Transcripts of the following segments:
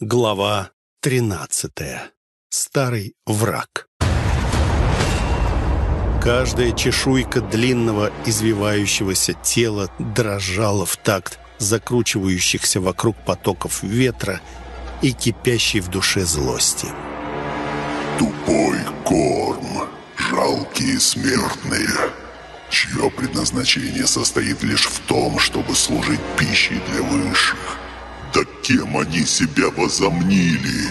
Глава 13. Старый враг. Каждая чешуйка длинного извивающегося тела дрожала в такт закручивающихся вокруг потоков ветра и кипящей в душе злости. Тупой корм, жалкие смертные, чье предназначение состоит лишь в том, чтобы служить пищей для высших. Да кем они себя возомнили?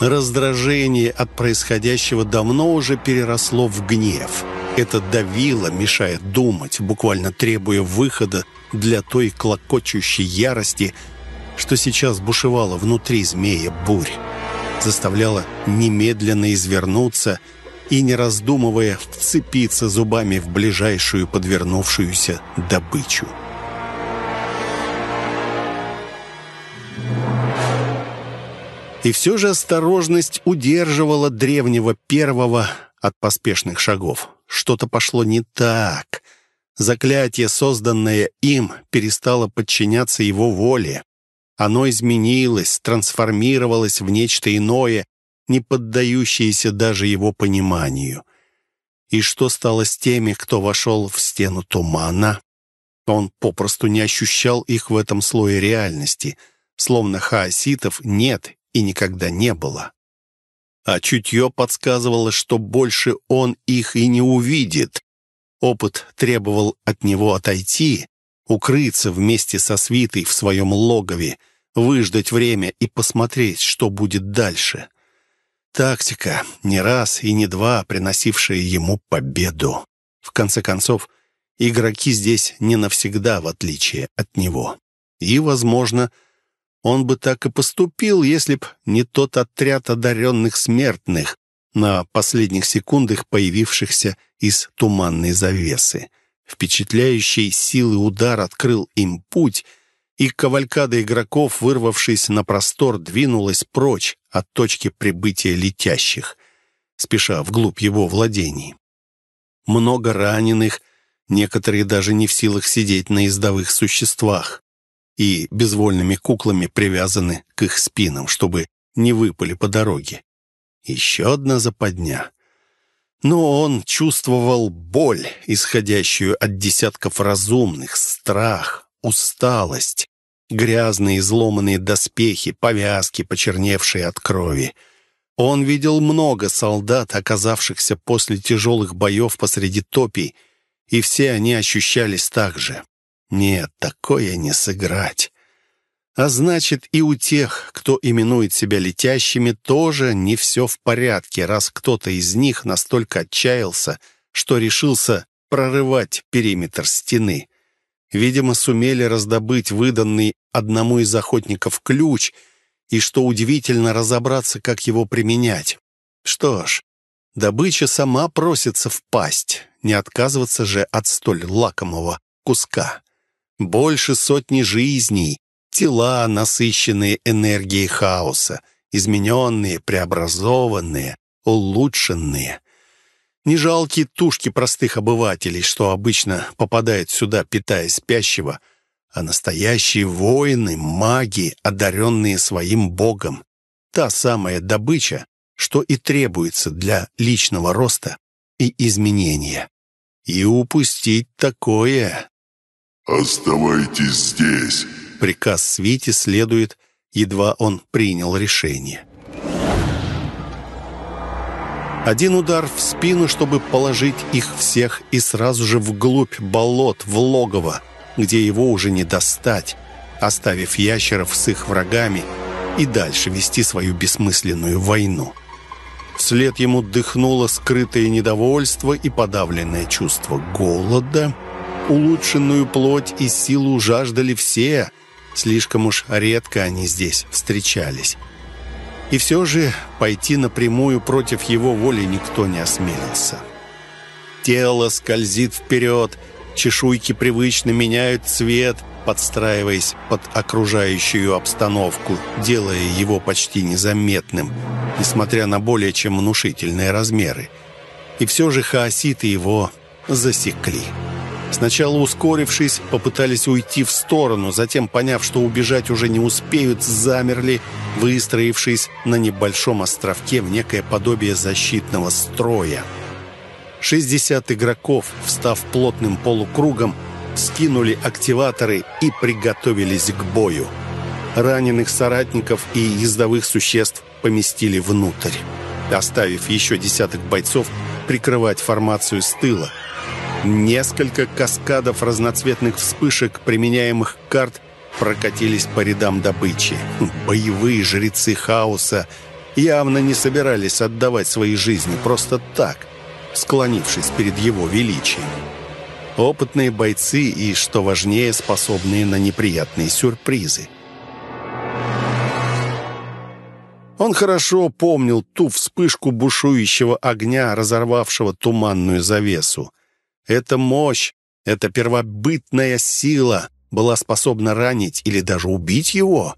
Раздражение от происходящего давно уже переросло в гнев. Это давило, мешая думать, буквально требуя выхода для той клокочущей ярости, что сейчас бушевала внутри змея бурь. Заставляла немедленно извернуться и, не раздумывая, вцепиться зубами в ближайшую подвернувшуюся добычу. И все же осторожность удерживала древнего первого от поспешных шагов. Что-то пошло не так. Заклятие, созданное им, перестало подчиняться его воле. Оно изменилось, трансформировалось в нечто иное, не поддающееся даже его пониманию. И что стало с теми, кто вошел в стену тумана? Он попросту не ощущал их в этом слое реальности, словно хаоситов нет и никогда не было. А чутье подсказывало, что больше он их и не увидит. Опыт требовал от него отойти, укрыться вместе со свитой в своем логове, выждать время и посмотреть, что будет дальше. Тактика, не раз и не два приносившая ему победу. В конце концов, игроки здесь не навсегда, в отличие от него. И, возможно, он бы так и поступил, если б не тот отряд одаренных смертных, на последних секундах появившихся из туманной завесы. Впечатляющий силы удар открыл им путь, и кавалькада игроков, вырвавшись на простор, двинулась прочь от точки прибытия летящих, спеша вглубь его владений. Много раненых, некоторые даже не в силах сидеть на ездовых существах и безвольными куклами привязаны к их спинам, чтобы не выпали по дороге. Еще одна западня. Но он чувствовал боль, исходящую от десятков разумных, страх, усталость, грязные изломанные доспехи, повязки, почерневшие от крови. Он видел много солдат, оказавшихся после тяжелых боев посреди топий, и все они ощущались так же. Нет, такое не сыграть. А значит, и у тех, кто именует себя летящими, тоже не все в порядке, раз кто-то из них настолько отчаялся, что решился прорывать периметр стены. Видимо, сумели раздобыть выданный одному из охотников ключ, и, что удивительно, разобраться, как его применять. Что ж, добыча сама просится в пасть, не отказываться же от столь лакомого куска. Больше сотни жизней, тела, насыщенные энергией хаоса, измененные, преобразованные, улучшенные. Не жалкие тушки простых обывателей, что обычно попадают сюда, питая спящего, а настоящие воины, маги, одаренные своим богом. Та самая добыча, что и требуется для личного роста и изменения. И упустить такое «Оставайтесь здесь!» Приказ Свити следует, едва он принял решение. Один удар в спину, чтобы положить их всех, и сразу же вглубь болот, в логово, где его уже не достать, оставив ящеров с их врагами и дальше вести свою бессмысленную войну. Вслед ему дыхнуло скрытое недовольство и подавленное чувство голода – Улучшенную плоть и силу жаждали все. Слишком уж редко они здесь встречались. И все же пойти напрямую против его воли никто не осмелился. Тело скользит вперед, чешуйки привычно меняют цвет, подстраиваясь под окружающую обстановку, делая его почти незаметным, несмотря на более чем внушительные размеры. И все же хаоситы его засекли. Сначала ускорившись, попытались уйти в сторону, затем, поняв, что убежать уже не успеют, замерли, выстроившись на небольшом островке в некое подобие защитного строя. 60 игроков, встав плотным полукругом, скинули активаторы и приготовились к бою. Раненых соратников и ездовых существ поместили внутрь, оставив еще десяток бойцов прикрывать формацию с тыла. Несколько каскадов разноцветных вспышек, применяемых карт, прокатились по рядам добычи. Боевые жрецы хаоса явно не собирались отдавать свои жизни просто так – склонившись перед его величием. Опытные бойцы и, что важнее, способные на неприятные сюрпризы. Он хорошо помнил ту вспышку бушующего огня, разорвавшего туманную завесу. Эта мощь, эта первобытная сила была способна ранить или даже убить его.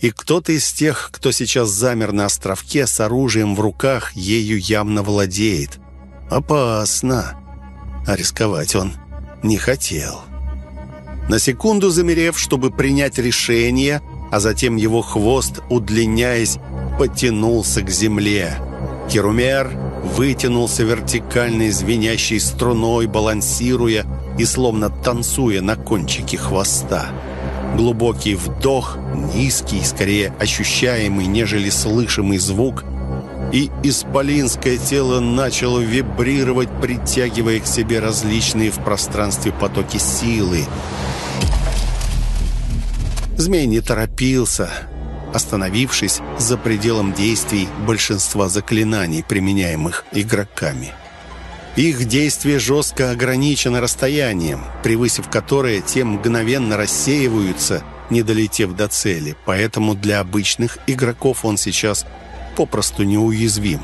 И кто-то из тех, кто сейчас замер на островке с оружием в руках, ею явно владеет. Опасно. А рисковать он не хотел. На секунду замерев, чтобы принять решение, а затем его хвост, удлиняясь, потянулся к земле. Керумер вытянулся вертикальной звенящей струной, балансируя и словно танцуя на кончике хвоста. Глубокий вдох, низкий, скорее ощущаемый, нежели слышимый звук – и исполинское тело начало вибрировать, притягивая к себе различные в пространстве потоки силы. Змей не торопился, остановившись за пределом действий большинства заклинаний, применяемых игроками. Их действие жестко ограничено расстоянием, превысив которое те мгновенно рассеиваются, не долетев до цели, поэтому для обычных игроков он сейчас попросту неуязвим.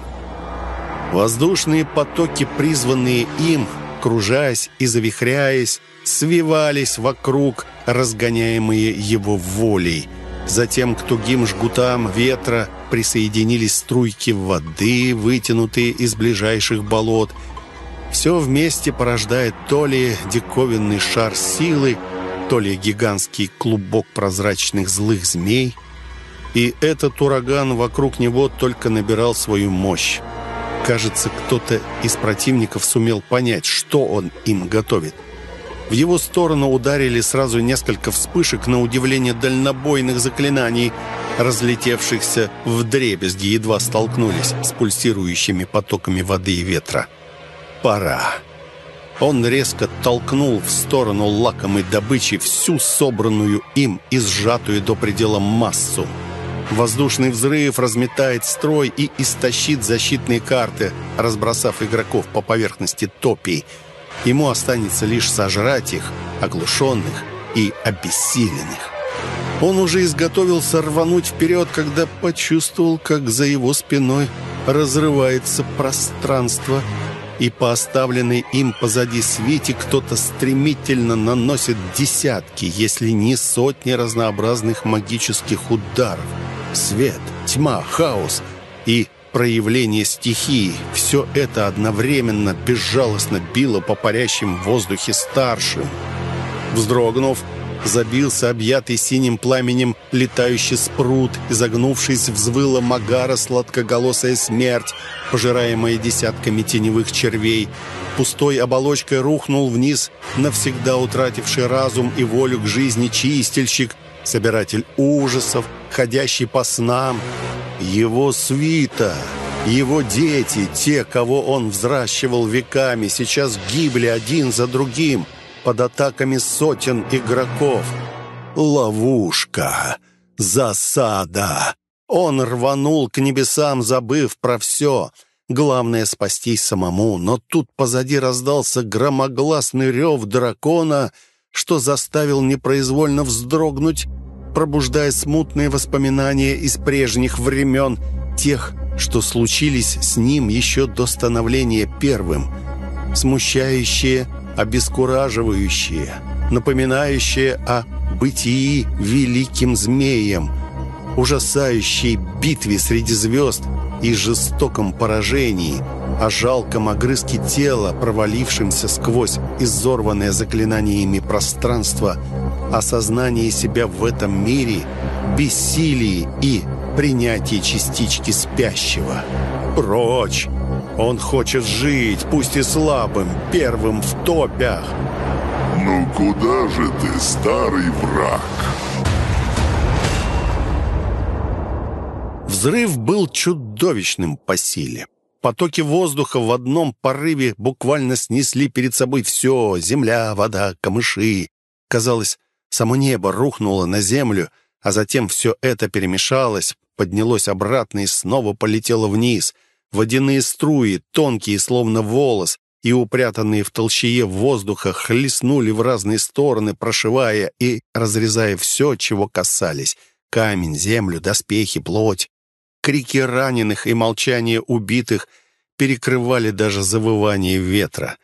Воздушные потоки, призванные им, кружась и завихряясь, свивались вокруг, разгоняемые его волей. Затем к тугим жгутам ветра присоединились струйки воды, вытянутые из ближайших болот. Все вместе порождает то ли диковинный шар силы, то ли гигантский клубок прозрачных злых змей, и этот ураган вокруг него только набирал свою мощь. Кажется, кто-то из противников сумел понять, что он им готовит. В его сторону ударили сразу несколько вспышек на удивление дальнобойных заклинаний, разлетевшихся в дребезги, едва столкнулись с пульсирующими потоками воды и ветра. «Пора!» Он резко толкнул в сторону лакомой добычи всю собранную им и сжатую до предела массу. Воздушный взрыв разметает строй и истощит защитные карты, разбросав игроков по поверхности топий. Ему останется лишь сожрать их, оглушенных и обессиленных. Он уже изготовился рвануть вперед, когда почувствовал, как за его спиной разрывается пространство, и по оставленной им позади свете кто-то стремительно наносит десятки, если не сотни разнообразных магических ударов – свет, тьма, хаос и проявление стихии. Все это одновременно безжалостно било по парящим в воздухе старшим. Вздрогнув, забился объятый синим пламенем летающий спрут, изогнувшись, взвыла Магара сладкоголосая смерть, пожираемая десятками теневых червей. Пустой оболочкой рухнул вниз, навсегда утративший разум и волю к жизни чистильщик, собиратель ужасов, ходящий по снам, его свита, его дети, те, кого он взращивал веками, сейчас гибли один за другим под атаками сотен игроков. Ловушка, засада. Он рванул к небесам, забыв про все. Главное — спастись самому, но тут позади раздался громогласный рев дракона — что заставил непроизвольно вздрогнуть, пробуждая смутные воспоминания из прежних времен, тех, что случились с ним еще до становления первым, смущающие, обескураживающие, напоминающие о бытии великим змеем, ужасающей битве среди звезд и жестоком поражении, о жалком огрызке тела, провалившемся сквозь изорванное заклинаниями пространство, осознании себя в этом мире, бессилии и принятии частички спящего. Прочь! Он хочет жить, пусть и слабым, первым в топях. «Ну куда же ты, старый враг?» Взрыв был чудовищным по силе. Потоки воздуха в одном порыве буквально снесли перед собой все — земля, вода, камыши. Казалось, само небо рухнуло на землю, а затем все это перемешалось, поднялось обратно и снова полетело вниз. Водяные струи, тонкие, словно волос, и упрятанные в толщее воздуха хлестнули в разные стороны, прошивая и разрезая все, чего касались. Камень, землю, доспехи, плоть. Крики раненых и молчание убитых перекрывали даже завывание ветра.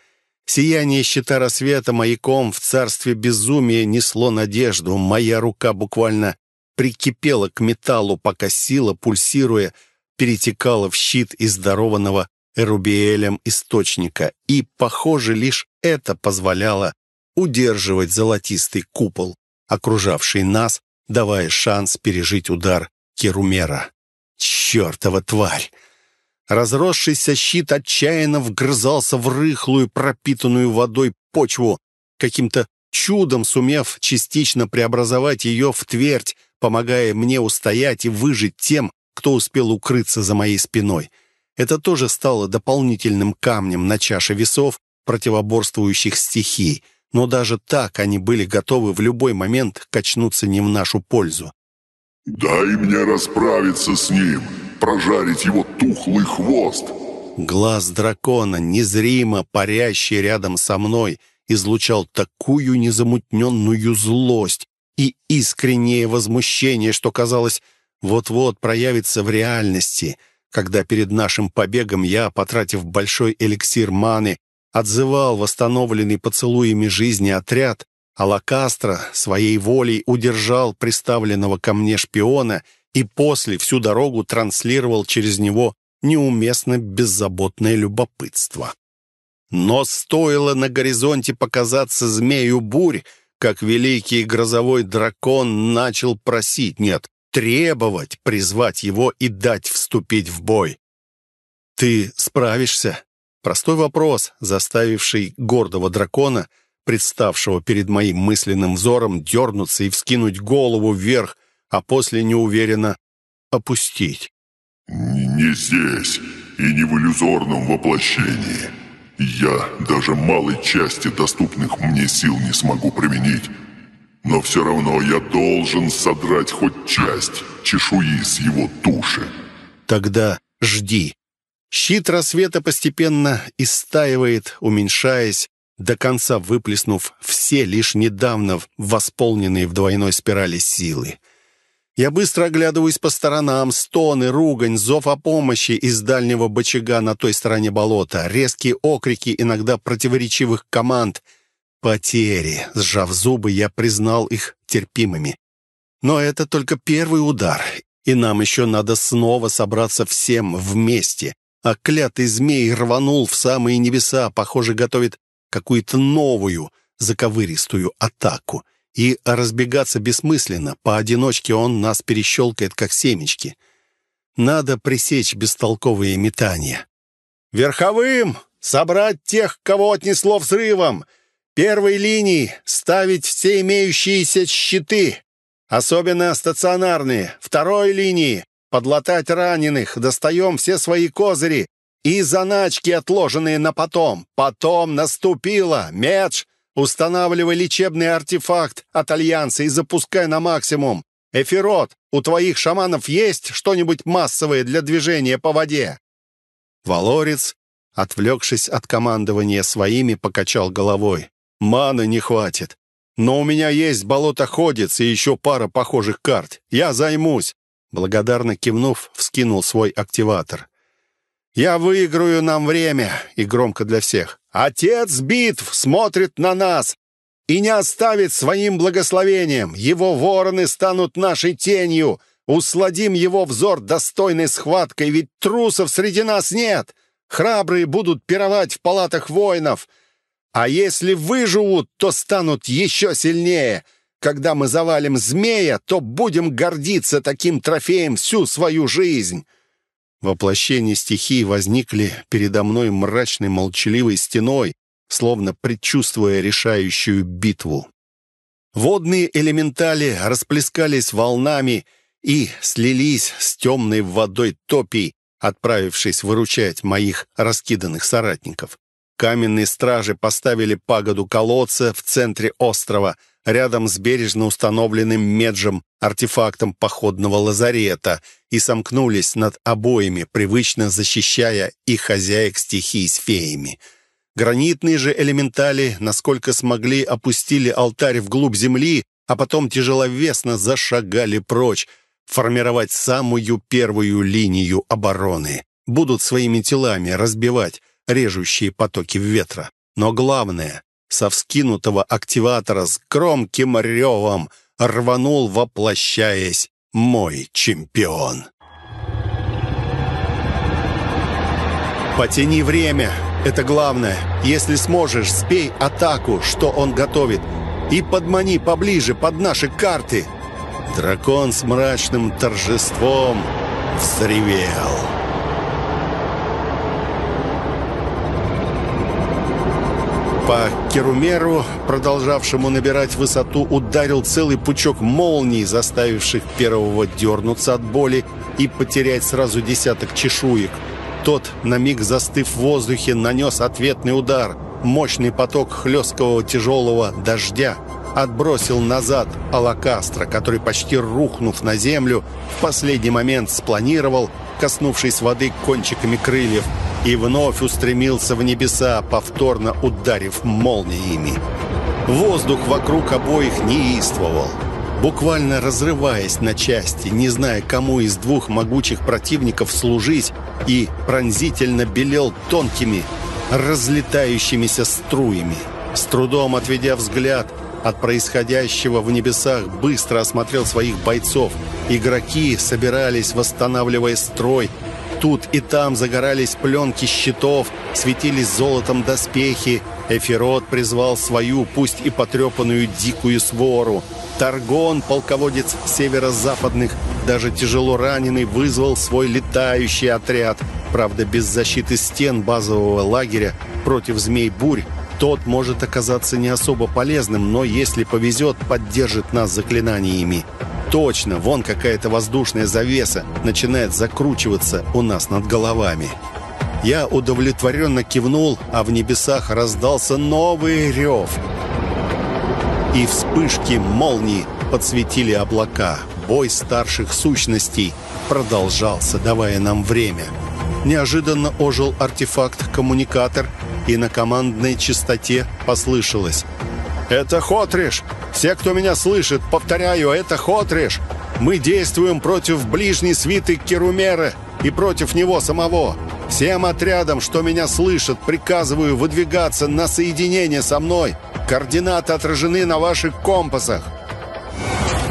Сияние щита рассвета маяком в царстве безумия несло надежду. Моя рука буквально прикипела к металлу, пока сила, пульсируя, перетекала в щит из дарованного Эрубиэлем источника, и, похоже, лишь это позволяло удерживать золотистый купол, окружавший нас, давая шанс пережить удар Керумера. Чертова тварь! Разросшийся щит отчаянно вгрызался в рыхлую, пропитанную водой почву, каким-то чудом сумев частично преобразовать ее в твердь, помогая мне устоять и выжить тем, кто успел укрыться за моей спиной. Это тоже стало дополнительным камнем на чаше весов противоборствующих стихий, но даже так они были готовы в любой момент качнуться не в нашу пользу. «Дай мне расправиться с ним, прожарить его тухлый хвост!» Глаз дракона, незримо парящий рядом со мной, излучал такую незамутненную злость и искреннее возмущение, что казалось, вот-вот проявится в реальности, когда перед нашим побегом я, потратив большой эликсир маны, отзывал восстановленный поцелуями жизни отряд, а Лакастро своей волей удержал приставленного ко мне шпиона и после всю дорогу транслировал через него неуместно беззаботное любопытство. Но стоило на горизонте показаться змею бурь, как великий грозовой дракон начал просить, нет, требовать, призвать его и дать вступить в бой. «Ты справишься?» Простой вопрос, заставивший гордого дракона представшего перед моим мысленным взором, дернуться и вскинуть голову вверх, а после неуверенно опустить. «Не здесь и не в иллюзорном воплощении. Я даже малой части доступных мне сил не смогу применить, но все равно я должен содрать хоть часть чешуи с его туши». «Тогда жди». Щит рассвета постепенно истаивает, уменьшаясь, до конца выплеснув все лишь недавно восполненные в двойной спирали силы. Я быстро оглядываюсь по сторонам, стоны, ругань, зов о помощи из дальнего бочага на той стороне болота, резкие окрики иногда противоречивых команд. Потери. Сжав зубы, я признал их терпимыми. Но это только первый удар, и нам еще надо снова собраться всем вместе. А клятый змей рванул в самые небеса, похоже, готовит какую-то новую заковыристую атаку. И разбегаться бессмысленно. Поодиночке он нас перещелкает, как семечки. Надо пресечь бестолковые метания. «Верховым! Собрать тех, кого отнесло взрывом! Первой линии ставить все имеющиеся щиты, особенно стационарные. Второй линии подлатать раненых, достаем все свои козыри, и заначки, отложенные на потом. Потом наступило. Медж, устанавливай лечебный артефакт от Альянса и запускай на максимум. Эфирот, у твоих шаманов есть что-нибудь массовое для движения по воде?» Валорец, отвлекшись от командования своими, покачал головой. «Маны не хватит. Но у меня есть болотоходец и еще пара похожих карт. Я займусь». Благодарно кивнув, вскинул свой активатор. Я выиграю нам время!» И громко для всех. «Отец битв смотрит на нас и не оставит своим благословением. Его вороны станут нашей тенью, Усладим его взор достойной схваткой, ведь трусов среди нас нет. Храбрые будут пировать в палатах воинов. А если выживут, то станут еще сильнее. Когда мы завалим змея, то будем гордиться таким трофеем всю свою жизнь». Воплощения стихии возникли передо мной мрачной молчаливой стеной, словно предчувствуя решающую битву. Водные элементали расплескались волнами и слились с темной водой топий, отправившись выручать моих раскиданных соратников. Каменные стражи поставили пагоду колодца в центре острова, рядом с бережно установленным меджем, артефактом походного лазарета, и сомкнулись над обоими, привычно защищая их хозяек стихий с феями. Гранитные же элементали, насколько смогли, опустили алтарь вглубь земли, а потом тяжеловесно зашагали прочь, формировать самую первую линию обороны. Будут своими телами разбивать режущие потоки ветра. Но главное, со вскинутого активатора с громким ревом рванул, воплощаясь, мой чемпион. «Потяни время, это главное. Если сможешь, сбей атаку, что он готовит, и подмани поближе под наши карты». Дракон с мрачным торжеством взревел. По Керумеру, продолжавшему набирать высоту, ударил целый пучок молний, заставивших первого дернуться от боли и потерять сразу десяток чешуек. Тот, на миг застыв в воздухе, нанес ответный удар. Мощный поток хлесткого тяжелого дождя отбросил назад Алакастра, который, почти рухнув на землю, в последний момент спланировал, коснувшись воды кончиками крыльев, и вновь устремился в небеса, повторно ударив молниями. Воздух вокруг обоих неистовал, буквально разрываясь на части, не зная, кому из двух могучих противников служить, и пронзительно белел тонкими, разлетающимися струями. С трудом отведя взгляд от происходящего в небесах, быстро осмотрел своих бойцов. Игроки собирались, восстанавливая строй, Тут и там загорались пленки щитов, светились золотом доспехи. Эфирот призвал свою, пусть и потрепанную дикую свору. Таргон, полководец северо-западных, даже тяжело раненый, вызвал свой летающий отряд. Правда, без защиты стен базового лагеря против змей-бурь тот может оказаться не особо полезным, но если повезет, поддержит нас заклинаниями. Точно, вон какая-то воздушная завеса начинает закручиваться у нас над головами. Я удовлетворенно кивнул, а в небесах раздался новый рев. И вспышки молний подсветили облака. Бой старших сущностей продолжался, давая нам время. Неожиданно ожил артефакт-коммуникатор, и на командной частоте послышалось «Это Хотриш! Все, кто меня слышит, повторяю, это Хотриш! Мы действуем против ближней свиты Керумера и против него самого. Всем отрядам, что меня слышат, приказываю выдвигаться на соединение со мной. Координаты отражены на ваших компасах».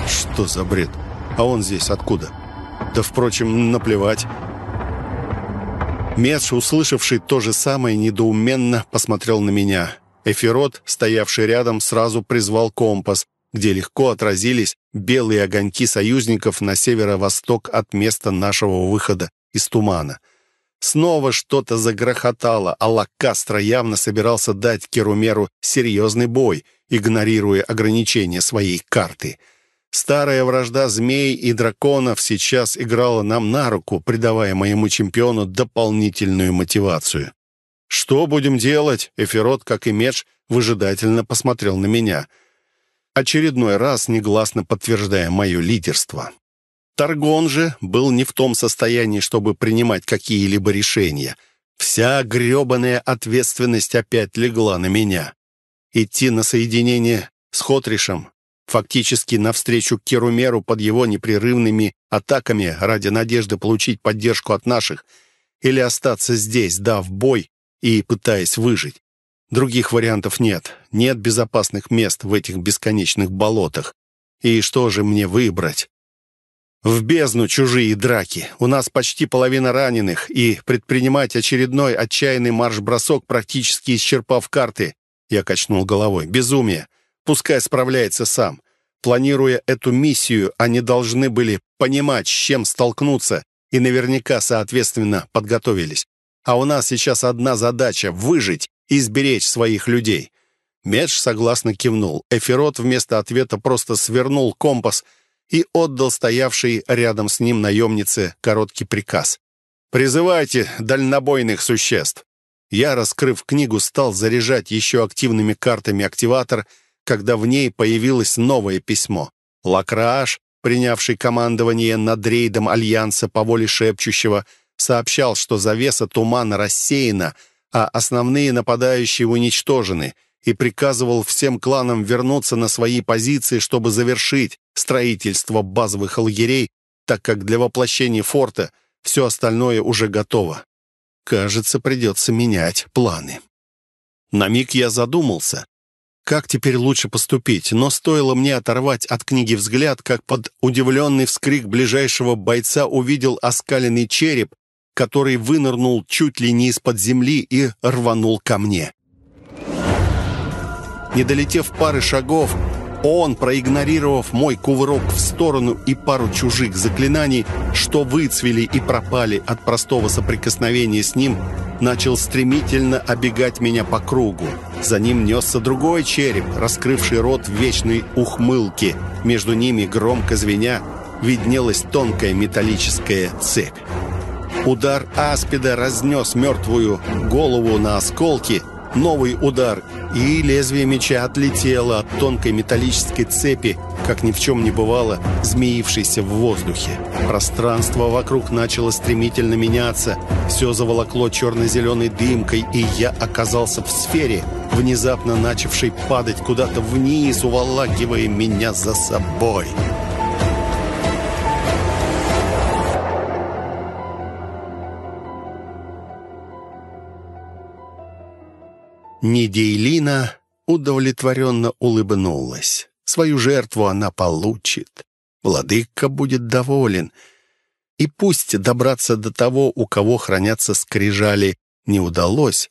«Что за бред? А он здесь откуда?» «Да, впрочем, наплевать». Медж, услышавший то же самое, недоуменно посмотрел на меня. Эфирот, стоявший рядом, сразу призвал компас, где легко отразились белые огоньки союзников на северо-восток от места нашего выхода из тумана. Снова что-то загрохотало, а Лакастро явно собирался дать Керумеру серьезный бой, игнорируя ограничения своей карты. Старая вражда змей и драконов сейчас играла нам на руку, придавая моему чемпиону дополнительную мотивацию. «Что будем делать?» Эфирот, как и Медж, выжидательно посмотрел на меня. Очередной раз негласно подтверждая мое лидерство. Таргон же был не в том состоянии, чтобы принимать какие-либо решения. Вся гребаная ответственность опять легла на меня. Идти на соединение с Хотришем, фактически навстречу Керумеру под его непрерывными атаками ради надежды получить поддержку от наших, или остаться здесь, дав бой и пытаясь выжить. Других вариантов нет. Нет безопасных мест в этих бесконечных болотах. И что же мне выбрать? В бездну чужие драки. У нас почти половина раненых, и предпринимать очередной отчаянный марш-бросок, практически исчерпав карты, я качнул головой. Безумие. Пускай справляется сам. Планируя эту миссию, они должны были понимать, с чем столкнуться, и наверняка, соответственно, подготовились. А у нас сейчас одна задача — выжить и сберечь своих людей. Медж согласно кивнул. Эфирот вместо ответа просто свернул компас и отдал стоявшей рядом с ним наемнице короткий приказ. «Призывайте дальнобойных существ!» Я, раскрыв книгу, стал заряжать еще активными картами активатор, когда в ней появилось новое письмо. Лакраш, принявший командование над рейдом Альянса по воле шепчущего, сообщал, что завеса тумана рассеяна, а основные нападающие уничтожены, и приказывал всем кланам вернуться на свои позиции, чтобы завершить строительство базовых лагерей, так как для воплощения форта все остальное уже готово. Кажется, придется менять планы. На миг я задумался, как теперь лучше поступить, но стоило мне оторвать от книги взгляд, как под удивленный вскрик ближайшего бойца увидел оскаленный череп, который вынырнул чуть ли не из-под земли и рванул ко мне. Не долетев пары шагов, он, проигнорировав мой кувырок в сторону и пару чужих заклинаний, что выцвели и пропали от простого соприкосновения с ним, начал стремительно обегать меня по кругу. За ним несся другой череп, раскрывший рот в вечной ухмылке. Между ними, громко звеня, виднелась тонкая металлическая цепь. Удар аспида разнес мертвую голову на осколки — Новый удар, и лезвие меча отлетело от тонкой металлической цепи, как ни в чем не бывало, змеившейся в воздухе. Пространство вокруг начало стремительно меняться, все заволокло черно-зеленой дымкой, и я оказался в сфере, внезапно начавшей падать куда-то вниз, уволакивая меня за собой. Недейлина удовлетворенно улыбнулась. Свою жертву она получит. Владыка будет доволен. И пусть добраться до того, у кого хранятся скрижали, не удалось,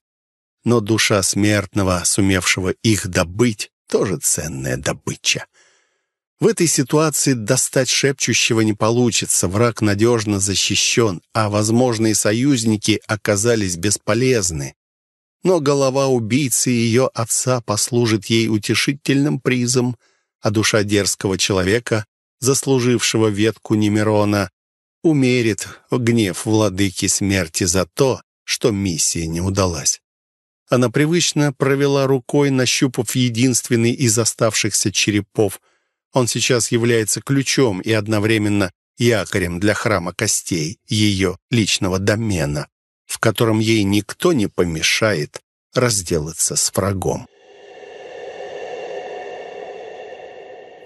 но душа смертного, сумевшего их добыть, тоже ценная добыча. В этой ситуации достать шепчущего не получится, враг надежно защищен, а возможные союзники оказались бесполезны но голова убийцы ее отца послужит ей утешительным призом, а душа дерзкого человека, заслужившего ветку Немирона, умерит гнев владыки смерти за то, что миссия не удалась. Она привычно провела рукой, нащупав единственный из оставшихся черепов. Он сейчас является ключом и одновременно якорем для храма костей, ее личного домена в котором ей никто не помешает разделаться с врагом.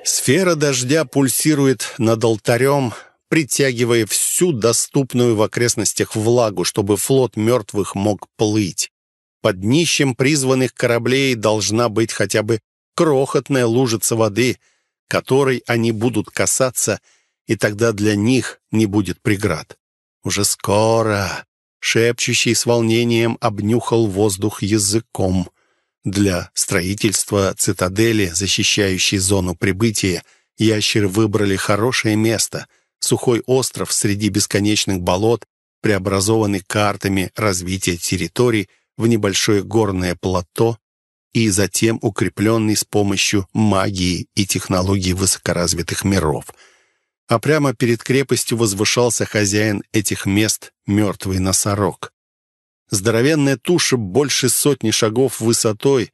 Сфера дождя пульсирует над алтарем, притягивая всю доступную в окрестностях влагу, чтобы флот мертвых мог плыть. Под днищем призванных кораблей должна быть хотя бы крохотная лужица воды, которой они будут касаться, и тогда для них не будет преград. Уже скоро шепчущий с волнением обнюхал воздух языком. Для строительства цитадели, защищающей зону прибытия, ящеры выбрали хорошее место — сухой остров среди бесконечных болот, преобразованный картами развития территорий в небольшое горное плато и затем укрепленный с помощью магии и технологий высокоразвитых миров — а прямо перед крепостью возвышался хозяин этих мест, мертвый носорог. Здоровенная туша больше сотни шагов высотой,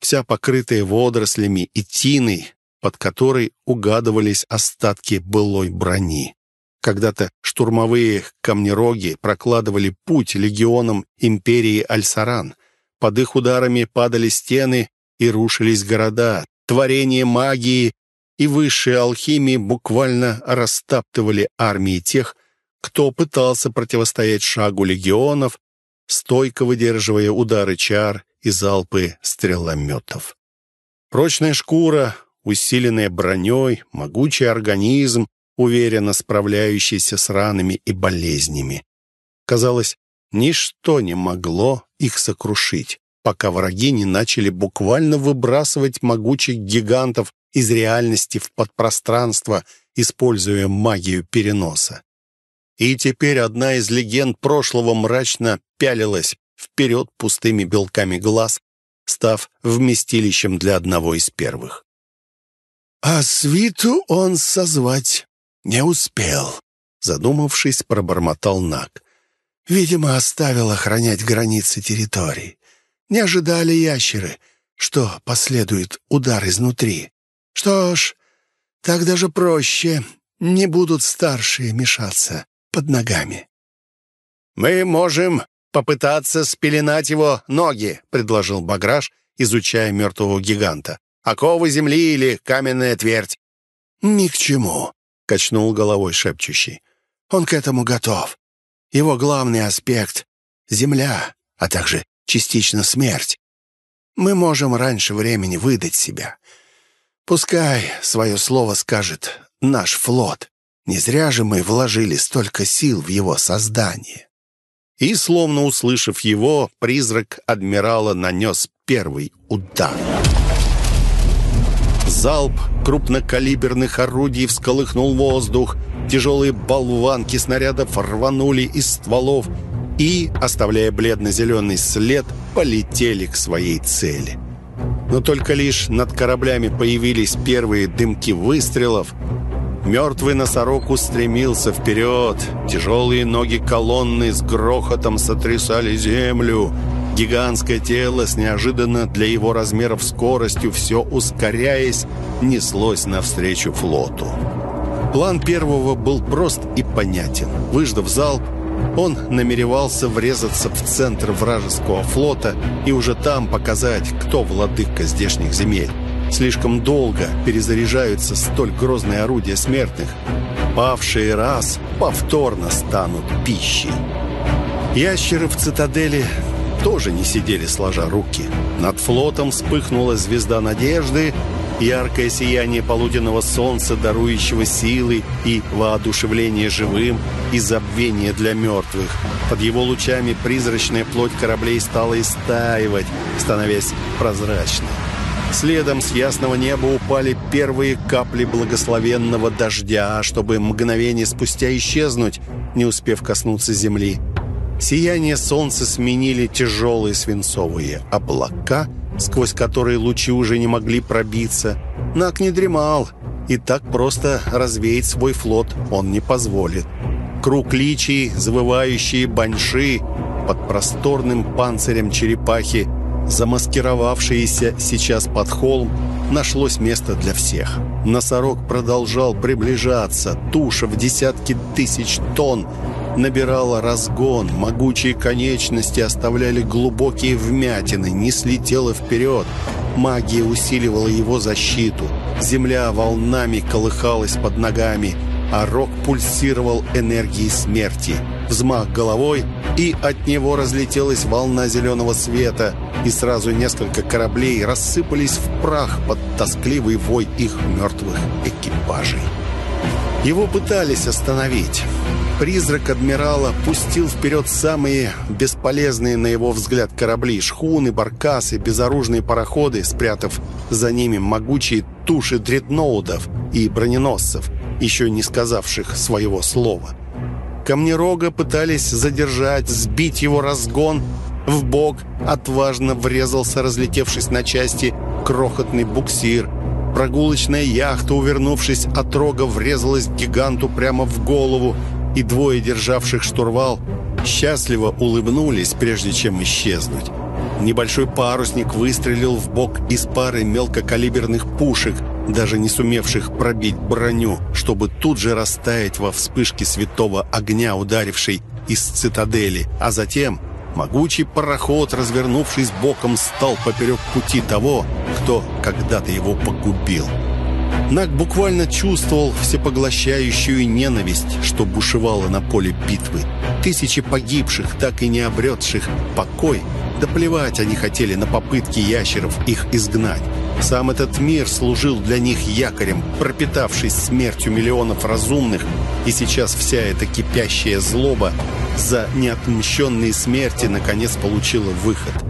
вся покрытая водорослями и тиной, под которой угадывались остатки былой брони. Когда-то штурмовые камнероги прокладывали путь легионам империи Альсаран. Под их ударами падали стены и рушились города. Творение магии и высшие алхимии буквально растаптывали армии тех, кто пытался противостоять шагу легионов, стойко выдерживая удары чар и залпы стрелометов. Прочная шкура, усиленная броней, могучий организм, уверенно справляющийся с ранами и болезнями. Казалось, ничто не могло их сокрушить, пока враги не начали буквально выбрасывать могучих гигантов из реальности в подпространство, используя магию переноса. И теперь одна из легенд прошлого мрачно пялилась вперед пустыми белками глаз, став вместилищем для одного из первых. «А свиту он созвать не успел», — задумавшись, пробормотал Нак. «Видимо, оставил охранять границы территории. Не ожидали ящеры, что последует удар изнутри. Что ж, так даже проще. Не будут старшие мешаться под ногами». «Мы можем попытаться спеленать его ноги», — предложил Баграш, изучая мертвого гиганта. «Оковы земли или каменная твердь?» «Ни к чему», — качнул головой шепчущий. «Он к этому готов. Его главный аспект — земля, а также частично смерть. Мы можем раньше времени выдать себя. Пускай свое слово скажет наш флот. Не зря же мы вложили столько сил в его создание. И, словно услышав его, призрак адмирала нанес первый удар. Залп крупнокалиберных орудий всколыхнул воздух. Тяжелые болванки снарядов рванули из стволов и, оставляя бледно-зеленый след, полетели к своей цели. Но только лишь над кораблями появились первые дымки выстрелов, Мертвый носорог устремился вперед. Тяжелые ноги колонны с грохотом сотрясали землю. Гигантское тело с неожиданно для его размеров скоростью, все ускоряясь, неслось навстречу флоту. План первого был прост и понятен. Выждав залп, он намеревался врезаться в центр вражеского флота и уже там показать, кто владыка здешних земель. Слишком долго перезаряжаются столь грозные орудия смертных. Павшие раз повторно станут пищей. Ящеры в цитадели тоже не сидели сложа руки. Над флотом вспыхнула звезда надежды, яркое сияние полуденного солнца, дарующего силы и воодушевление живым, и забвение для мертвых. Под его лучами призрачная плоть кораблей стала истаивать, становясь прозрачной. Следом с ясного неба упали первые капли благословенного дождя, чтобы мгновение спустя исчезнуть, не успев коснуться земли. Сияние солнца сменили тяжелые свинцовые облака, сквозь которые лучи уже не могли пробиться. Нак не дремал, и так просто развеять свой флот он не позволит. Круг личий, завывающие баньши под просторным панцирем черепахи замаскировавшееся сейчас под холм, нашлось место для всех. Носорог продолжал приближаться. Туша в десятки тысяч тонн набирала разгон. Могучие конечности оставляли глубокие вмятины, не слетела вперед. Магия усиливала его защиту. Земля волнами колыхалась под ногами, а рог пульсировал энергией смерти. Взмах головой, и от него разлетелась волна зеленого света, и сразу несколько кораблей рассыпались в прах под тоскливый вой их мертвых экипажей. Его пытались остановить. Призрак адмирала пустил вперед самые бесполезные, на его взгляд, корабли, шхуны, баркасы, безоружные пароходы, спрятав за ними могучие туши дредноудов и броненосцев, еще не сказавших своего слова. Камнерога пытались задержать, сбить его разгон. В бок отважно врезался, разлетевшись на части, крохотный буксир. Прогулочная яхта, увернувшись от рога, врезалась гиганту прямо в голову, и двое державших штурвал счастливо улыбнулись, прежде чем исчезнуть. Небольшой парусник выстрелил в бок из пары мелкокалиберных пушек, даже не сумевших пробить броню, чтобы тут же растаять во вспышке святого огня, ударившей из цитадели, а затем могучий пароход, развернувшись боком, стал поперек пути того, кто когда-то его погубил. Наг буквально чувствовал всепоглощающую ненависть, что бушевала на поле битвы. Тысячи погибших, так и не обретших покой, да плевать они хотели на попытки ящеров их изгнать. Сам этот мир служил для них якорем, пропитавшись смертью миллионов разумных, и сейчас вся эта кипящая злоба за неотмщенные смерти наконец получила выход.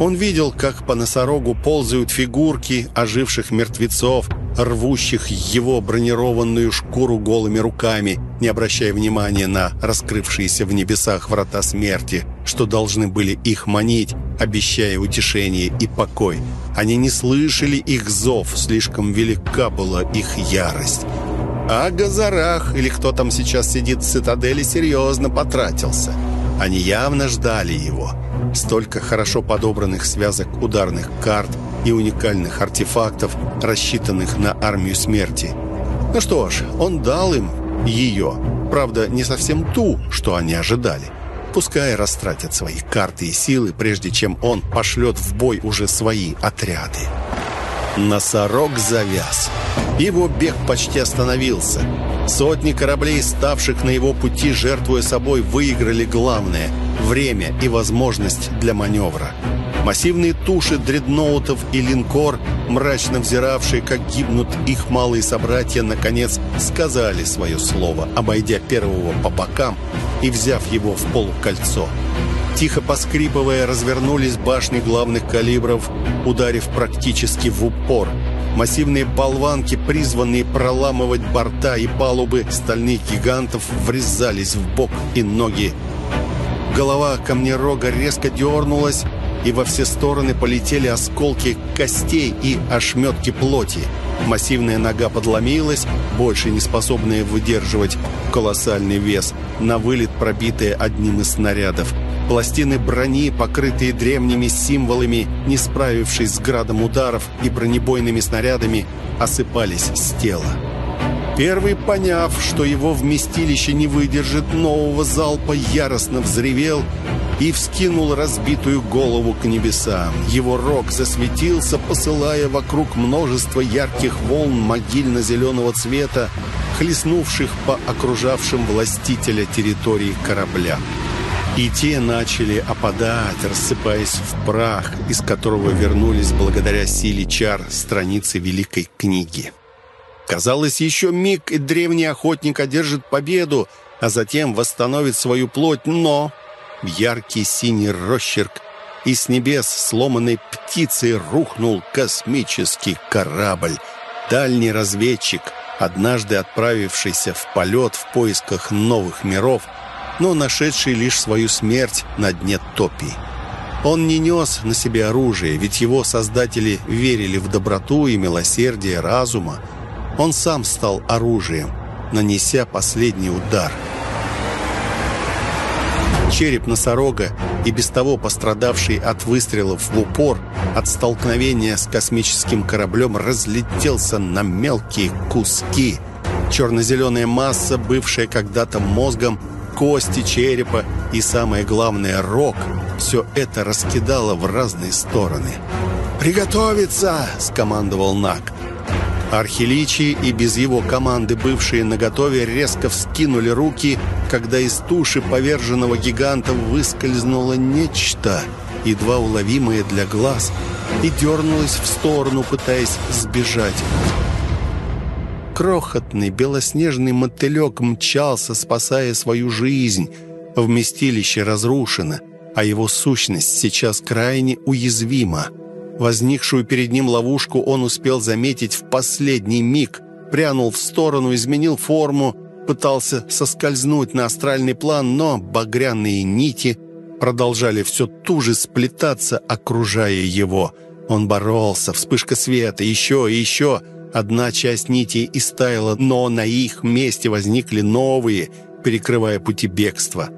Он видел, как по носорогу ползают фигурки оживших мертвецов, рвущих его бронированную шкуру голыми руками, не обращая внимания на раскрывшиеся в небесах врата смерти, что должны были их манить, обещая утешение и покой. Они не слышали их зов, слишком велика была их ярость. А Газарах, или кто там сейчас сидит в цитадели, серьезно потратился. Они явно ждали его. Столько хорошо подобранных связок ударных карт – и уникальных артефактов, рассчитанных на армию смерти. Ну что ж, он дал им ее. Правда, не совсем ту, что они ожидали. Пускай растратят свои карты и силы, прежде чем он пошлет в бой уже свои отряды. Носорог завяз. Его бег почти остановился. Сотни кораблей, ставших на его пути, жертвуя собой, выиграли главное – время и возможность для маневра. Массивные туши дредноутов и линкор, мрачно взиравшие, как гибнут их малые собратья, наконец сказали свое слово, обойдя первого по бокам и взяв его в полукольцо. Тихо поскрипывая, развернулись башни главных калибров, ударив практически в упор. Массивные болванки, призванные проламывать борта и палубы стальных гигантов, врезались в бок и ноги. Голова камнерога резко дернулась, и во все стороны полетели осколки костей и ошметки плоти. Массивная нога подломилась, больше не способная выдерживать колоссальный вес, на вылет пробитая одним из снарядов. Пластины брони, покрытые древними символами, не справившись с градом ударов и бронебойными снарядами, осыпались с тела. Первый, поняв, что его вместилище не выдержит нового залпа, яростно взревел и вскинул разбитую голову к небесам. Его рог засветился, посылая вокруг множество ярких волн могильно-зеленого цвета, хлестнувших по окружавшим властителя территории корабля. И те начали опадать, рассыпаясь в прах, из которого вернулись благодаря силе чар страницы Великой книги. Казалось, еще миг, и древний охотник одержит победу, а затем восстановит свою плоть, но яркий синий росчерк, и с небес сломанной птицей рухнул космический корабль. Дальний разведчик, однажды отправившийся в полет в поисках новых миров, но нашедший лишь свою смерть на дне топи. Он не нес на себе оружие, ведь его создатели верили в доброту и милосердие разума. Он сам стал оружием, нанеся последний удар – Череп носорога, и без того пострадавший от выстрелов в упор, от столкновения с космическим кораблем, разлетелся на мелкие куски. Черно-зеленая масса, бывшая когда-то мозгом, кости черепа и, самое главное, рог, все это раскидало в разные стороны. «Приготовиться!» — скомандовал Нак. Архиличи и без его команды бывшие наготове резко вскинули руки, когда из туши поверженного гиганта выскользнуло нечто, едва уловимое для глаз, и дернулось в сторону, пытаясь сбежать. Крохотный белоснежный мотылек мчался, спасая свою жизнь. Вместилище разрушено, а его сущность сейчас крайне уязвима. Возникшую перед ним ловушку он успел заметить в последний миг, прянул в сторону, изменил форму, пытался соскользнуть на астральный план, но багряные нити продолжали все туже сплетаться, окружая его. Он боролся, вспышка света, еще и еще. Одна часть нити истаяла, но на их месте возникли новые, перекрывая пути бегства.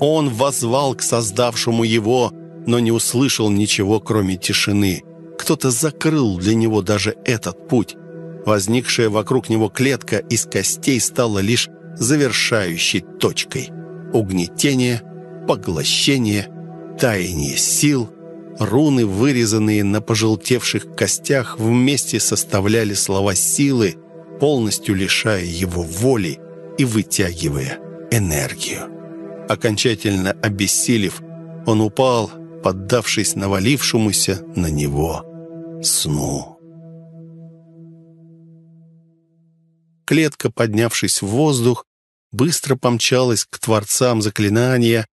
Он возвал к создавшему его но не услышал ничего, кроме тишины. Кто-то закрыл для него даже этот путь. Возникшая вокруг него клетка из костей стала лишь завершающей точкой. Угнетение, поглощение, таяние сил, руны, вырезанные на пожелтевших костях, вместе составляли слова силы, полностью лишая его воли и вытягивая энергию. Окончательно обессилев, он упал, поддавшись навалившемуся на него сну. Клетка, поднявшись в воздух, быстро помчалась к творцам заклинания,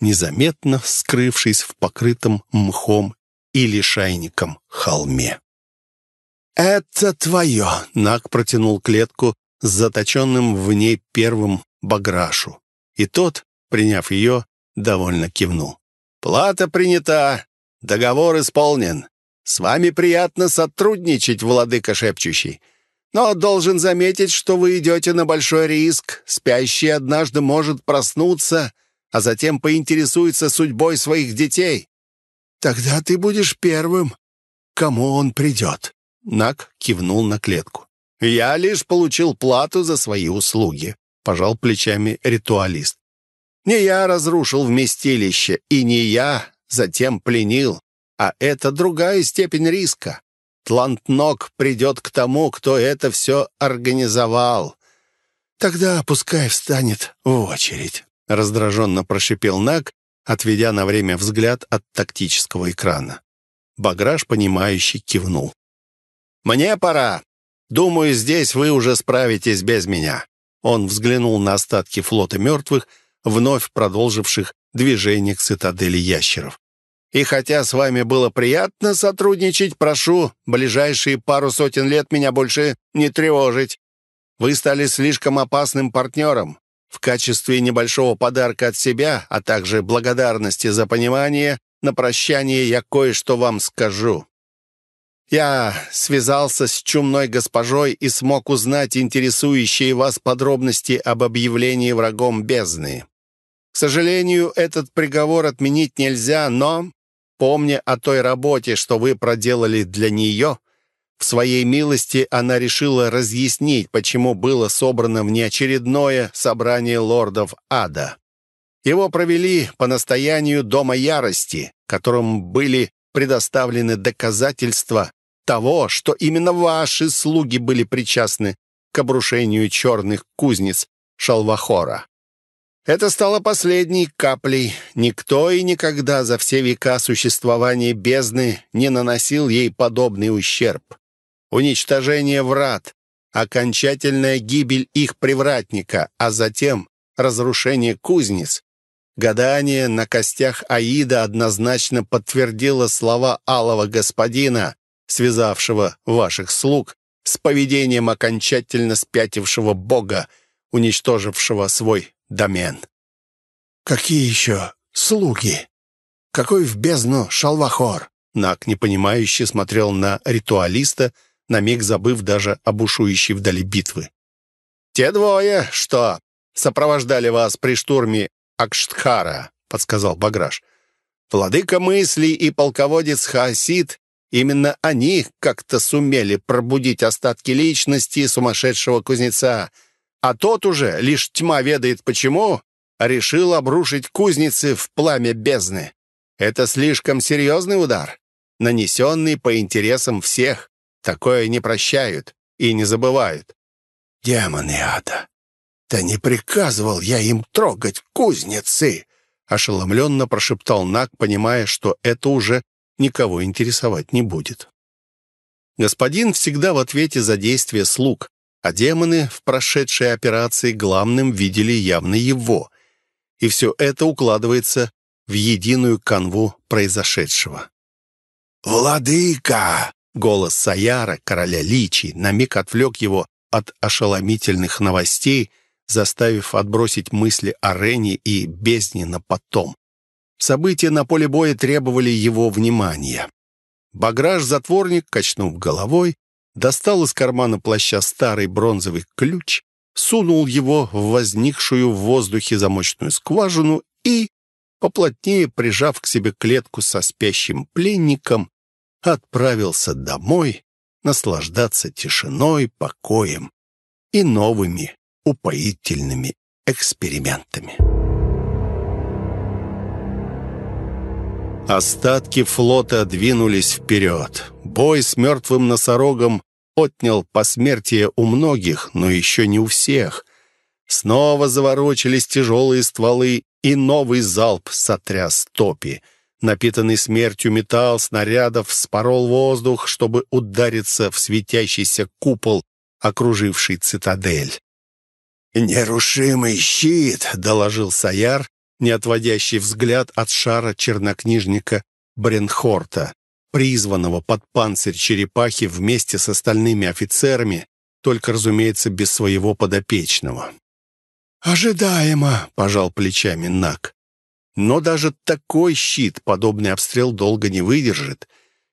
незаметно скрывшись в покрытом мхом и лишайником холме. «Это твое!» — Нак протянул клетку с заточенным в ней первым баграшу. И тот, приняв ее, довольно кивнул. «Плата принята, договор исполнен. С вами приятно сотрудничать, владыка шепчущий. Но должен заметить, что вы идете на большой риск. Спящий однажды может проснуться, а затем поинтересуется судьбой своих детей. Тогда ты будешь первым, кому он придет». Нак кивнул на клетку. «Я лишь получил плату за свои услуги», — пожал плечами ритуалист. «Не я разрушил вместилище, и не я затем пленил, а это другая степень риска. Тлантнок придет к тому, кто это все организовал. Тогда пускай встанет в очередь», — раздраженно прошипел Нак, отведя на время взгляд от тактического экрана. Баграж, понимающий, кивнул. «Мне пора. Думаю, здесь вы уже справитесь без меня». Он взглянул на остатки флота мертвых, вновь продолживших движение к цитадели ящеров. «И хотя с вами было приятно сотрудничать, прошу, ближайшие пару сотен лет меня больше не тревожить. Вы стали слишком опасным партнером. В качестве небольшого подарка от себя, а также благодарности за понимание, на прощание я кое-что вам скажу. Я связался с чумной госпожой и смог узнать интересующие вас подробности об объявлении врагом бездны. К сожалению, этот приговор отменить нельзя, но, помня о той работе, что вы проделали для нее, в своей милости она решила разъяснить, почему было собрано внеочередное собрание лордов ада. Его провели по настоянию Дома Ярости, которым были предоставлены доказательства того, что именно ваши слуги были причастны к обрушению черных кузнец Шалвахора. Это стало последней каплей. Никто и никогда за все века существования бездны не наносил ей подобный ущерб. Уничтожение врат, окончательная гибель их привратника, а затем разрушение кузнец. Гадание на костях Аида однозначно подтвердило слова алого господина, связавшего ваших слуг с поведением окончательно спятившего бога, уничтожившего свой домен. «Какие еще слуги? Какой в бездну шалвахор?» Нак непонимающе смотрел на ритуалиста, на миг забыв даже об бушующей вдали битвы. «Те двое, что сопровождали вас при штурме Акштхара», — подсказал Баграш. «Владыка мыслей и полководец Хаосид Именно они как-то сумели пробудить остатки личности сумасшедшего кузнеца. А тот уже, лишь тьма ведает почему, решил обрушить кузницы в пламя бездны. Это слишком серьезный удар, нанесенный по интересам всех. Такое не прощают и не забывают. «Демоны ада! Да не приказывал я им трогать кузницы!» Ошеломленно прошептал Нак, понимая, что это уже никого интересовать не будет. Господин всегда в ответе за действия слуг, а демоны в прошедшей операции главным видели явно его. И все это укладывается в единую канву произошедшего. «Владыка!» — голос Саяра, короля Личи, на миг отвлек его от ошеломительных новостей, заставив отбросить мысли о Рене и бездне на потом. События на поле боя требовали его внимания. Баграж-затворник, качнув головой, достал из кармана плаща старый бронзовый ключ, сунул его в возникшую в воздухе замочную скважину и, поплотнее прижав к себе клетку со спящим пленником, отправился домой наслаждаться тишиной, покоем и новыми упоительными экспериментами. Остатки флота двинулись вперед. Бой с мертвым носорогом отнял посмертие у многих, но еще не у всех. Снова заворочились тяжелые стволы, и новый залп сотряс топи. Напитанный смертью металл снарядов спорол воздух, чтобы удариться в светящийся купол окруживший цитадель. «Нерушимый щит», — доложил Саяр, не отводящий взгляд от шара чернокнижника Бренхорта, призванного под панцирь черепахи вместе с остальными офицерами, только, разумеется, без своего подопечного. «Ожидаемо», — пожал плечами Нак. Но даже такой щит подобный обстрел долго не выдержит.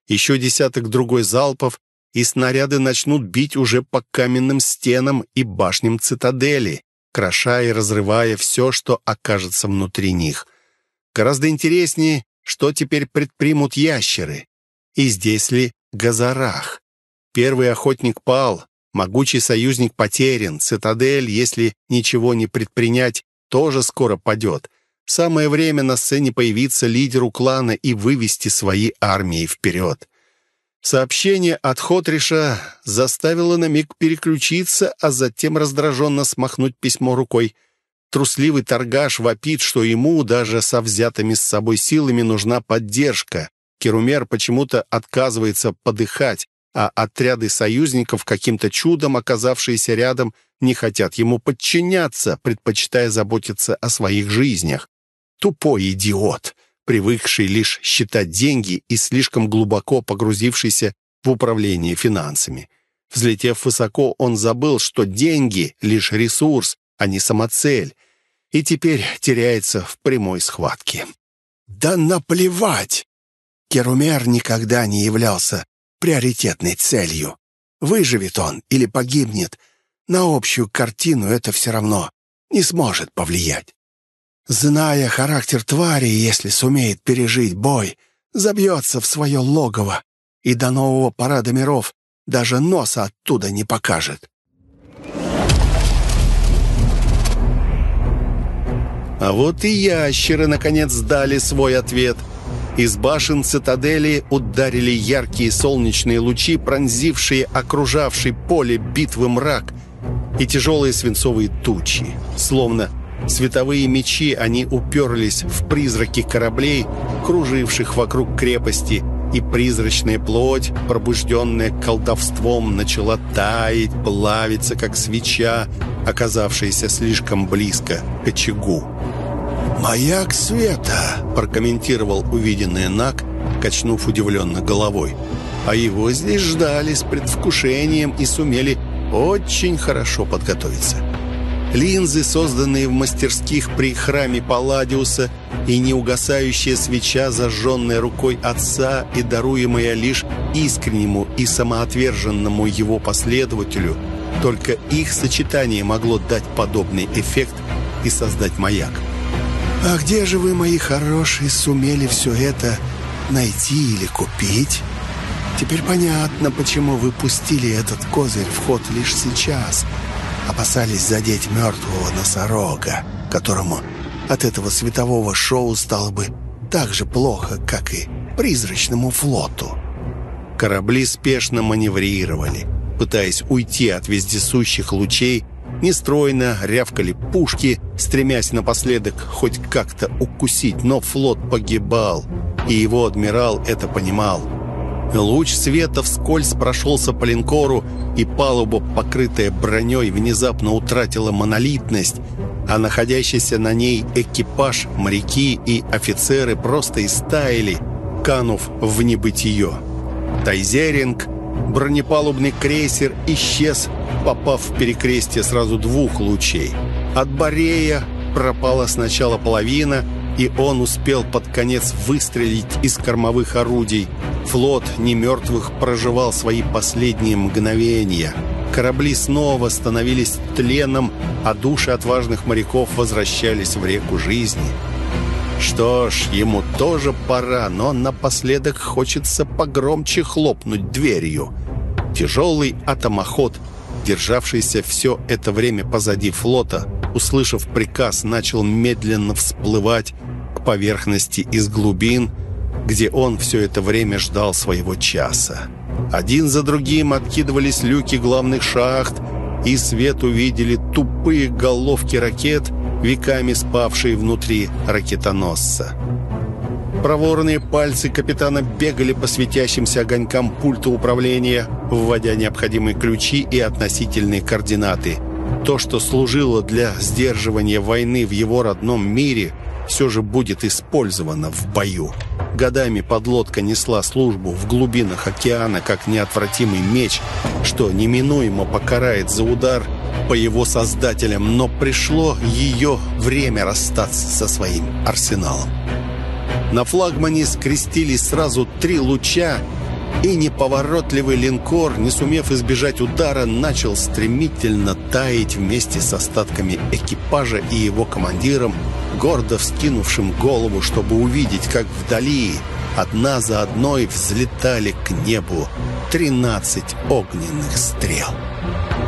Еще десяток другой залпов, и снаряды начнут бить уже по каменным стенам и башням цитадели, кроша и разрывая все, что окажется внутри них. Гораздо интереснее, что теперь предпримут ящеры. И здесь ли Газарах? Первый охотник пал, могучий союзник потерян, цитадель, если ничего не предпринять, тоже скоро падет. Самое время на сцене появиться лидеру клана и вывести свои армии вперед. Сообщение от Хотриша заставило на миг переключиться, а затем раздраженно смахнуть письмо рукой. Трусливый торгаш вопит, что ему даже со взятыми с собой силами нужна поддержка. Керумер почему-то отказывается подыхать, а отряды союзников, каким-то чудом оказавшиеся рядом, не хотят ему подчиняться, предпочитая заботиться о своих жизнях. Тупой идиот! привыкший лишь считать деньги и слишком глубоко погрузившийся в управление финансами. Взлетев высоко, он забыл, что деньги — лишь ресурс, а не самоцель, и теперь теряется в прямой схватке. «Да наплевать!» Керумер никогда не являлся приоритетной целью. Выживет он или погибнет, на общую картину это все равно не сможет повлиять. Зная характер твари, если сумеет пережить бой, забьется в свое логово и до нового парада миров даже носа оттуда не покажет. А вот и ящеры, наконец, дали свой ответ. Из башен цитадели ударили яркие солнечные лучи, пронзившие окружавший поле битвы мрак и тяжелые свинцовые тучи, словно Световые мечи они уперлись в призраки кораблей, круживших вокруг крепости, и призрачная плоть, пробужденная колдовством, начала таять, плавиться, как свеча, оказавшаяся слишком близко к очагу. «Маяк света!» – прокомментировал увиденный Нак, качнув удивленно головой. А его здесь ждали с предвкушением и сумели очень хорошо подготовиться. Линзы, созданные в мастерских при храме Палладиуса, и неугасающая свеча, зажженная рукой отца и даруемая лишь искреннему и самоотверженному его последователю, только их сочетание могло дать подобный эффект и создать маяк. «А где же вы, мои хорошие, сумели все это найти или купить?» Теперь понятно, почему вы пустили этот козырь в ход лишь сейчас, опасались задеть мертвого носорога, которому от этого светового шоу стало бы так же плохо, как и призрачному флоту. Корабли спешно маневрировали, пытаясь уйти от вездесущих лучей, нестройно рявкали пушки, стремясь напоследок хоть как-то укусить, но флот погибал, и его адмирал это понимал – Луч света вскользь прошелся по линкору, и палуба, покрытая броней, внезапно утратила монолитность, а находящийся на ней экипаж, моряки и офицеры просто истаяли, канув в небытие. Тайзеринг, бронепалубный крейсер, исчез, попав в перекрестие сразу двух лучей. От Борея пропала сначала половина, и он успел под конец выстрелить из кормовых орудий. Флот немертвых проживал свои последние мгновения. Корабли снова становились тленом, а души отважных моряков возвращались в реку жизни. Что ж, ему тоже пора, но напоследок хочется погромче хлопнуть дверью. Тяжелый атомоход, державшийся все это время позади флота, услышав приказ, начал медленно всплывать к поверхности из глубин, где он все это время ждал своего часа. Один за другим откидывались люки главных шахт, и свет увидели тупые головки ракет, веками спавшие внутри ракетоносца. Проворные пальцы капитана бегали по светящимся огонькам пульта управления, вводя необходимые ключи и относительные координаты. То, что служило для сдерживания войны в его родном мире, все же будет использовано в бою. Годами подлодка несла службу в глубинах океана как неотвратимый меч, что неминуемо покарает за удар по его создателям, но пришло ее время расстаться со своим арсеналом. На флагмане скрестились сразу три луча, и неповоротливый линкор, не сумев избежать удара, начал стремительно таять вместе с остатками экипажа и его командиром, гордо вскинувшим голову, чтобы увидеть, как вдали одна за одной взлетали к небу тринадцать огненных стрел.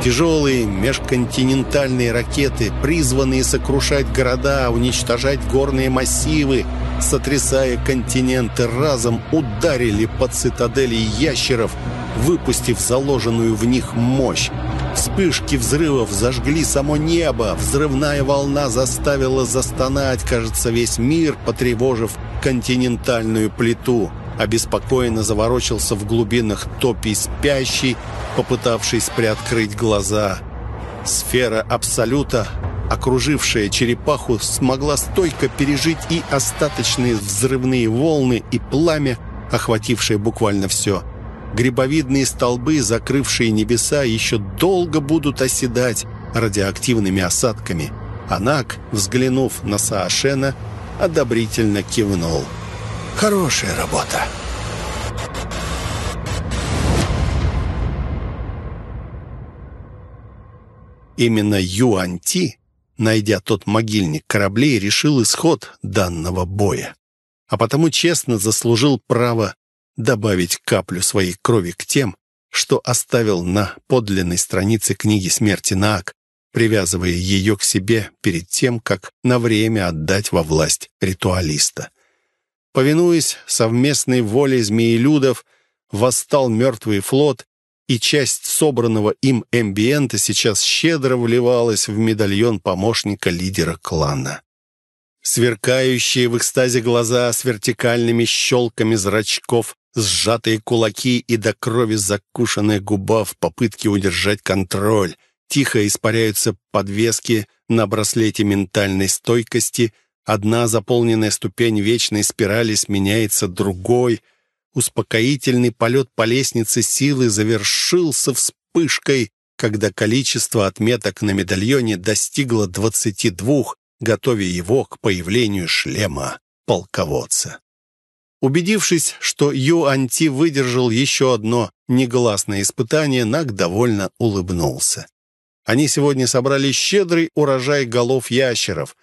Тяжелые межконтинентальные ракеты, призванные сокрушать города, уничтожать горные массивы, сотрясая континенты разом, ударили по цитадели ящеров, выпустив заложенную в них мощь. Вспышки взрывов зажгли само небо, взрывная волна заставила застонать, кажется, весь мир, потревожив континентальную плиту. Обеспокоенно заворочился в глубинах топий спящий, попытавшись приоткрыть глаза. Сфера Абсолюта окружившая черепаху, смогла стойко пережить и остаточные взрывные волны, и пламя, охватившее буквально все. Грибовидные столбы, закрывшие небеса, еще долго будут оседать радиоактивными осадками. Анак, взглянув на Саашена, одобрительно кивнул. «Хорошая работа!» Именно Юанти найдя тот могильник кораблей, решил исход данного боя. А потому честно заслужил право добавить каплю своей крови к тем, что оставил на подлинной странице книги смерти Наак, привязывая ее к себе перед тем, как на время отдать во власть ритуалиста. Повинуясь совместной воле змеелюдов, восстал мертвый флот и часть собранного им эмбиента сейчас щедро вливалась в медальон помощника лидера клана. Сверкающие в экстазе глаза с вертикальными щелками зрачков, сжатые кулаки и до крови закушенная губа в попытке удержать контроль. Тихо испаряются подвески на браслете ментальной стойкости. Одна заполненная ступень вечной спирали сменяется другой — Успокоительный полет по лестнице силы завершился вспышкой, когда количество отметок на медальоне достигло 22, готовя его к появлению шлема полководца. Убедившись, что Юанти выдержал еще одно негласное испытание, Наг довольно улыбнулся. Они сегодня собрали щедрый урожай голов ящеров.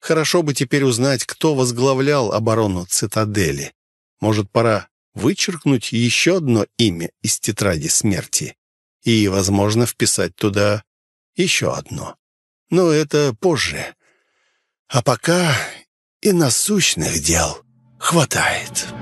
Хорошо бы теперь узнать, кто возглавлял оборону цитадели. Может, пора вычеркнуть еще одно имя из тетради смерти и, возможно, вписать туда еще одно. Но это позже. А пока и насущных дел хватает».